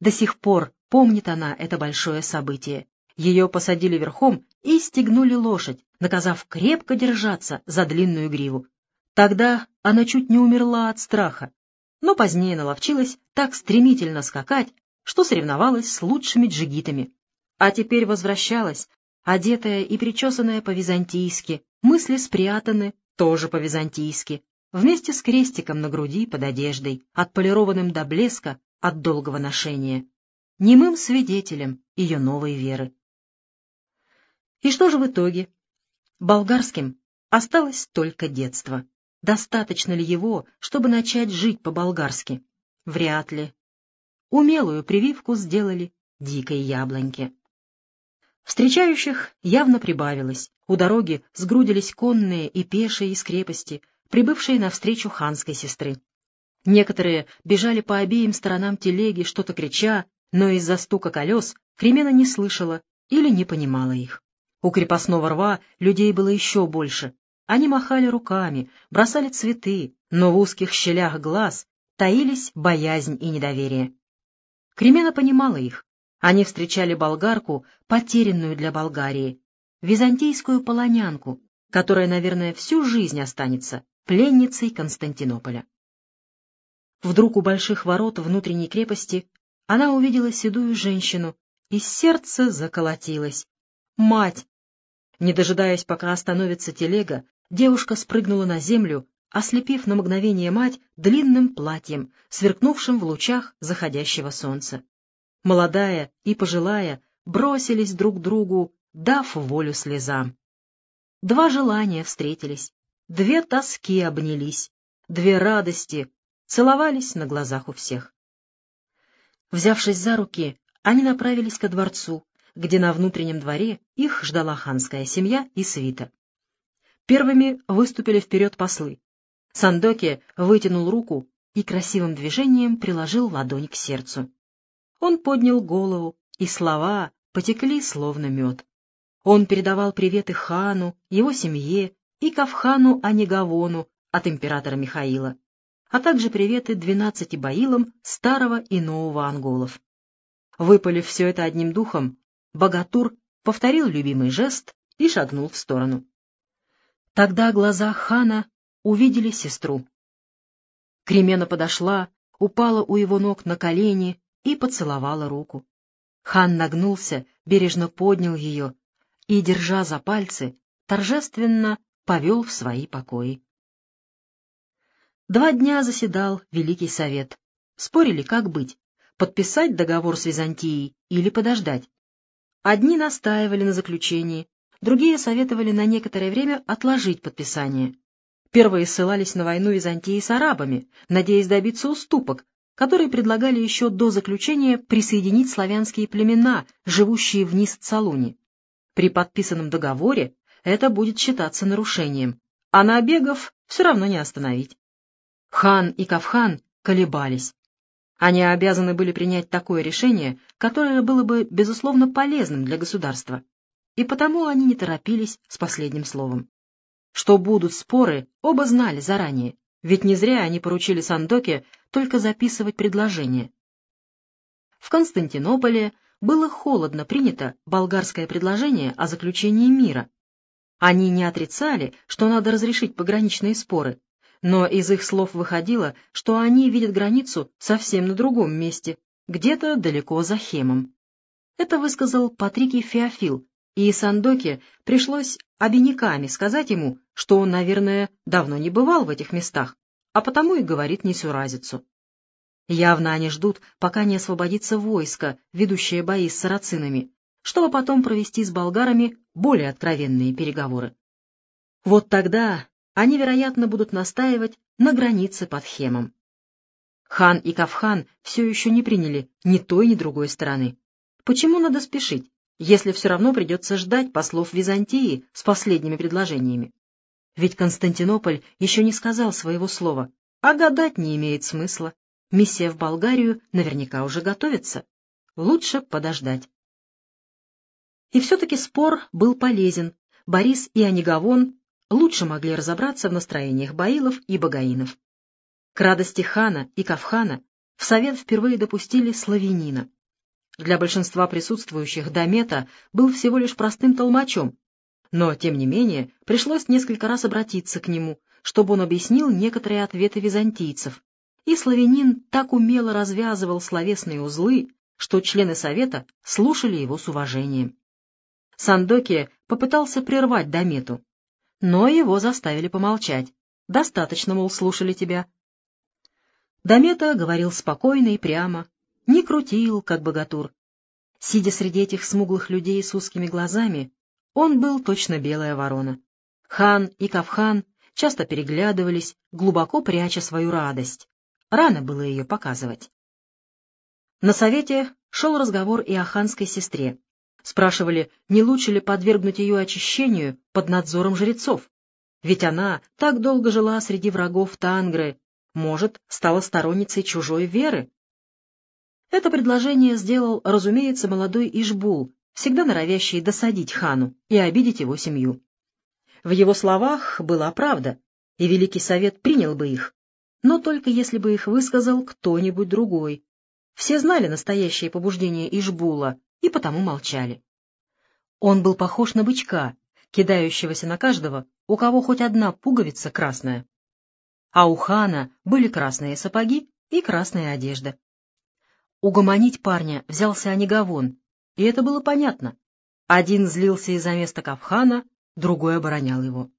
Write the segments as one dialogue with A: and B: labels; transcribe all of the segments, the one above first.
A: До сих пор помнит она это большое событие. Ее посадили верхом и стегнули лошадь, наказав крепко держаться за длинную гриву. Тогда она чуть не умерла от страха, но позднее наловчилась так стремительно скакать, что соревновалась с лучшими джигитами. А теперь возвращалась, одетая и причесанная по-византийски, мысли спрятаны тоже по-византийски, вместе с крестиком на груди под одеждой, отполированным до блеска от долгого ношения, немым свидетелем ее новой веры. И что же в итоге? Болгарским осталось только детство. Достаточно ли его, чтобы начать жить по-болгарски? Вряд ли. Умелую прививку сделали дикой яблоньке. Встречающих явно прибавилось. У дороги сгрудились конные и пешие из крепости, прибывшие навстречу ханской сестры. Некоторые бежали по обеим сторонам телеги, что-то крича, но из-за стука колес Кремена не слышала или не понимала их. У крепостного рва людей было еще больше. Они махали руками, бросали цветы, но в узких щелях глаз таились боязнь и недоверие. Кремена понимала их. Они встречали болгарку, потерянную для Болгарии, византийскую полонянку, которая, наверное, всю жизнь останется пленницей Константинополя. Вдруг у больших ворот внутренней крепости она увидела седую женщину, и сердце заколотилось. Мать! Не дожидаясь, пока остановится телега, девушка спрыгнула на землю, ослепив на мгновение мать длинным платьем, сверкнувшим в лучах заходящего солнца. Молодая и пожилая бросились друг другу, дав волю слезам. Два желания встретились, две тоски обнялись, две радости целовались на глазах у всех. Взявшись за руки, они направились ко дворцу, где на внутреннем дворе их ждала ханская семья и свита. Первыми выступили вперед послы. Сандоки вытянул руку и красивым движением приложил ладонь к сердцу. Он поднял голову, и слова потекли словно мед. Он передавал приветы хану, его семье и Кавхану Анигавону от императора Михаила, а также приветы двенадцати баилам старого и нового анголов. Выпалив все это одним духом, Богатур повторил любимый жест и шагнул в сторону. Тогда глаза хана увидели сестру. Кремена подошла, упала у его ног на колени и поцеловала руку. Хан нагнулся, бережно поднял ее и, держа за пальцы, торжественно повел в свои покои. Два дня заседал Великий Совет. Спорили, как быть, подписать договор с Византией или подождать. Одни настаивали на заключении, другие советовали на некоторое время отложить подписание. Первые ссылались на войну Византии с арабами, надеясь добиться уступок, которые предлагали еще до заключения присоединить славянские племена, живущие вниз Цалуни. При подписанном договоре это будет считаться нарушением, а набегов все равно не остановить. Хан и Кавхан колебались. Они обязаны были принять такое решение, которое было бы, безусловно, полезным для государства, и потому они не торопились с последним словом. Что будут споры, оба знали заранее, ведь не зря они поручили Сандоке только записывать предложение. В Константинополе было холодно принято болгарское предложение о заключении мира. Они не отрицали, что надо разрешить пограничные споры, но из их слов выходило, что они видят границу совсем на другом месте, где-то далеко за Хемом. Это высказал Патрикий Феофил, и Сандоке пришлось обиняками сказать ему, что он, наверное, давно не бывал в этих местах, а потому и говорит несуразицу. Явно они ждут, пока не освободится войско, ведущее бои с сарацинами, чтобы потом провести с болгарами более откровенные переговоры. Вот тогда они, вероятно, будут настаивать на границе под Хемом. Хан и Кавхан все еще не приняли ни той, ни другой стороны. Почему надо спешить, если все равно придется ждать послов Византии с последними предложениями? Ведь Константинополь еще не сказал своего слова, а гадать не имеет смысла. Миссия в Болгарию наверняка уже готовится. Лучше подождать. И все-таки спор был полезен. Борис и Анигавон лучше могли разобраться в настроениях баилов и багаинов. К радости хана и кавхана в совет впервые допустили славянина. Для большинства присутствующих Домета был всего лишь простым толмачом, но, тем не менее, пришлось несколько раз обратиться к нему, чтобы он объяснил некоторые ответы византийцев, и славянин так умело развязывал словесные узлы, что члены совета слушали его с уважением. Сандокия попытался прервать Домету, но его заставили помолчать. Достаточно, мол, слушали тебя. Домета говорил спокойно и прямо, не крутил, как богатур. Сидя среди этих смуглых людей с узкими глазами, он был точно белая ворона. Хан и Кавхан часто переглядывались, глубоко пряча свою радость. Рано было ее показывать. На совете шел разговор и о ханской сестре. Спрашивали, не лучше ли подвергнуть ее очищению под надзором жрецов. Ведь она так долго жила среди врагов Тангры, может, стала сторонницей чужой веры. Это предложение сделал, разумеется, молодой Ишбул, всегда норовящий досадить хану и обидеть его семью. В его словах была правда, и Великий Совет принял бы их, но только если бы их высказал кто-нибудь другой. Все знали настоящее побуждение Ишбула и потому молчали. Он был похож на бычка, кидающегося на каждого, у кого хоть одна пуговица красная. А у хана были красные сапоги и красная одежда. Угомонить парня взялся Анигавон, и это было понятно. Один злился из-за места Кавхана, другой оборонял его.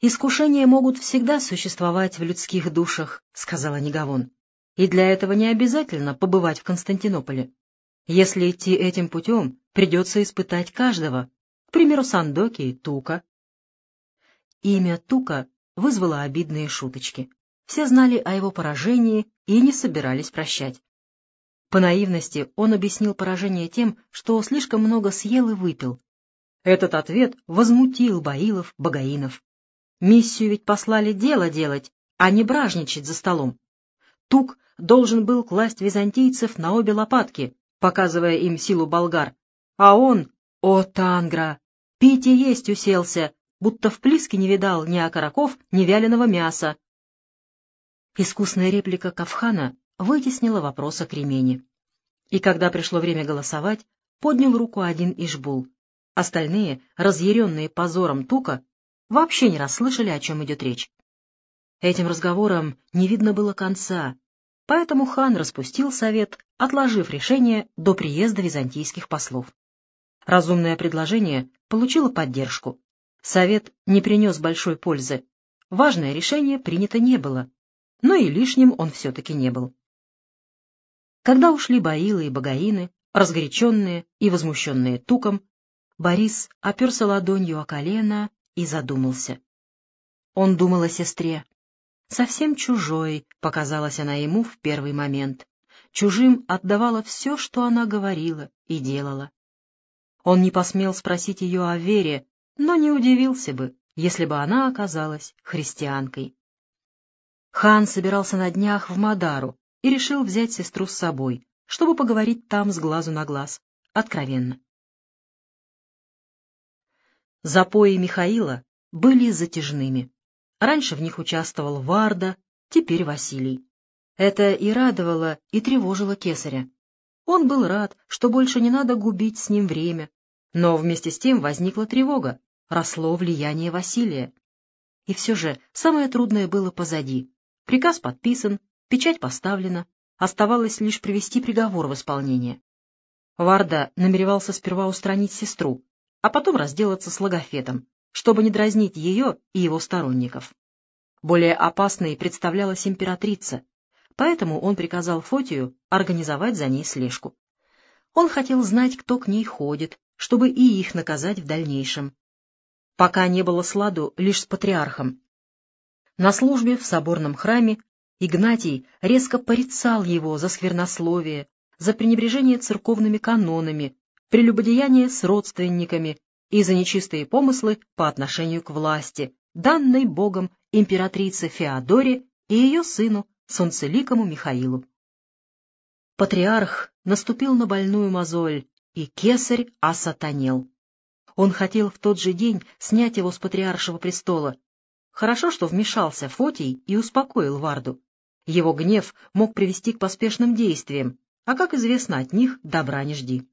A: «Искушения могут всегда существовать в людских душах», — сказала Нигавон. «И для этого не обязательно побывать в Константинополе. Если идти этим путем, придется испытать каждого, к примеру, Сандоки и Тука». Имя Тука вызвало обидные шуточки. Все знали о его поражении и не собирались прощать. По наивности он объяснил поражение тем, что слишком много съел и выпил. Этот ответ возмутил Баилов, Багаинов. Миссию ведь послали дело делать, а не бражничать за столом. Тук должен был класть византийцев на обе лопатки, показывая им силу болгар. А он, о Тангра, пить и есть уселся, будто в Плиске не видал ни окороков, ни вяленого мяса. Искусная реплика Кавхана вытеснила вопрос о кремени. И когда пришло время голосовать, поднял руку один Ишбул. Остальные, разъяренные позором Тука, вообще не расслышали, о чем идет речь. Этим разговором не видно было конца, поэтому хан распустил совет, отложив решение до приезда византийских послов. Разумное предложение получило поддержку. Совет не принес большой пользы. Важное решение принято не было, но и лишним он все-таки не был. Когда ушли Баилы и Багаины, разгоряченные и возмущенные туком, Борис оперся ладонью о колено и задумался. Он думал о сестре. Совсем чужой показалась она ему в первый момент. Чужим отдавала все, что она говорила и делала. Он не посмел спросить ее о вере, но не удивился бы, если бы она оказалась христианкой. Хан собирался на днях в Мадару и решил взять сестру с собой, чтобы поговорить там с глазу на глаз, откровенно. Запои Михаила были затяжными. Раньше в них участвовал Варда, теперь Василий. Это и радовало, и тревожило кесаря. Он был рад, что больше не надо губить с ним время, но вместе с тем возникла тревога, росло влияние Василия. И все же самое трудное было позади. Приказ подписан, печать поставлена, оставалось лишь привести приговор в исполнение. Варда намеревался сперва устранить сестру, а потом разделаться с логофетом, чтобы не дразнить ее и его сторонников. Более опасной представлялась императрица, поэтому он приказал Фотию организовать за ней слежку. Он хотел знать, кто к ней ходит, чтобы и их наказать в дальнейшем. Пока не было сладу лишь с патриархом. На службе в соборном храме Игнатий резко порицал его за сквернословие, за пренебрежение церковными канонами, прелюбодеяние с родственниками и за нечистые помыслы по отношению к власти, данной Богом императрице Феодоре и ее сыну, солнцеликому Михаилу. Патриарх наступил на больную мозоль, и кесарь осатанел. Он хотел в тот же день снять его с патриаршего престола. Хорошо, что вмешался Фотий и успокоил Варду. Его гнев мог привести к поспешным действиям, а, как известно, от них добра не жди.